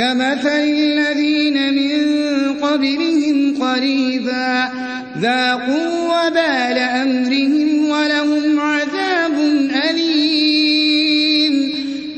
كمثل الذين من قبلهم قريبا ذاقوا وبال أمرهم